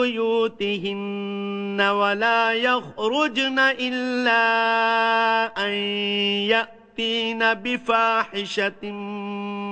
بيوتهن ولا يخرجن إلا أن يأتين بفاحشة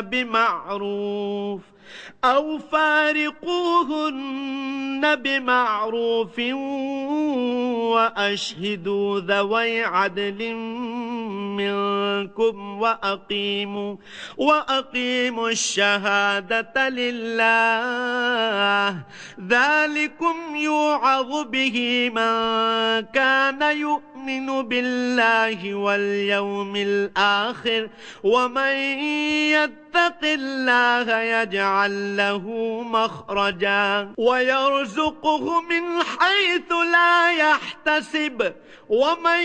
بمعروف أو فارقوهن بمعروف وأشهدوا ذوي عدل منكم وأقيموا, وأقيموا الشهادة لله ذلكم يوعظ به من كان يؤمن بالله واليوم الآخر ومن يتق الله يجعل له مخرجا ويرزقه من حيث لا يحتسب ومن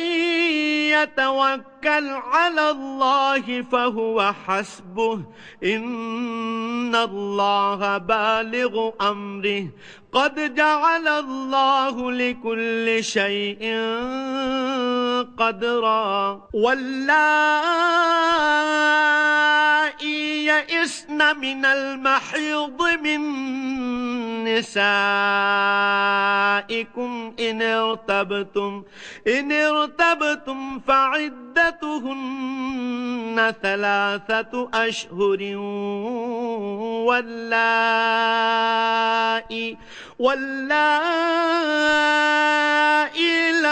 يتوكل على الله فهو حسبه. إن الله بالغ أمره. قد جعل الله لكل شيء قدرا. واللائي يئسن من المحيض من نسائكم إن ارتبتم إن ارتبتم فعدتهن ثلاثة أشهر واللائي واللائي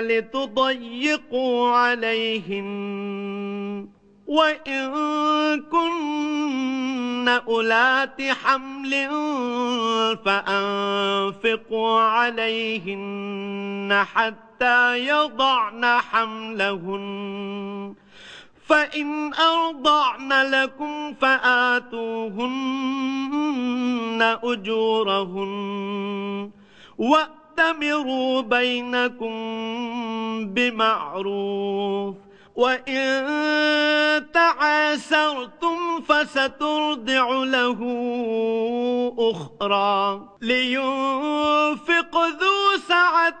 لتضيقوا عليهن وإن كن أولات حمل فأنفقوا عليهن حتى يضعن حملهن. فإن أرضعن لكم فآتوهن أجورهن. وأتمروا بينكم بمعروف وإن تعاسرتم فسترضع له أخرى لينفق ذو سعة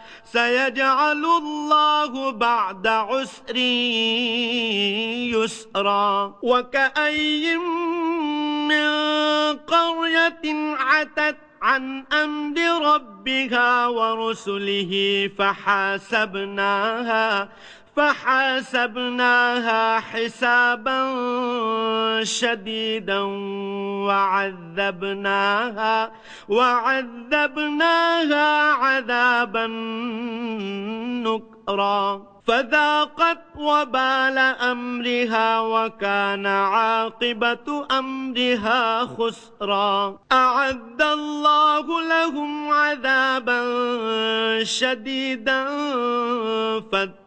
سيجعل الله بعد عسر يسرا. وكأي من قرية عتت عن أمر ربها ورسله فحاسبناها فحاسبناها حسابا شديدا وعذبناها وعذبناها عذابا نكرا. فذاقت وبال أمرها وكان عاقبة أمرها خسرا. أعد الله لهم عذابا شديدا فاتقوا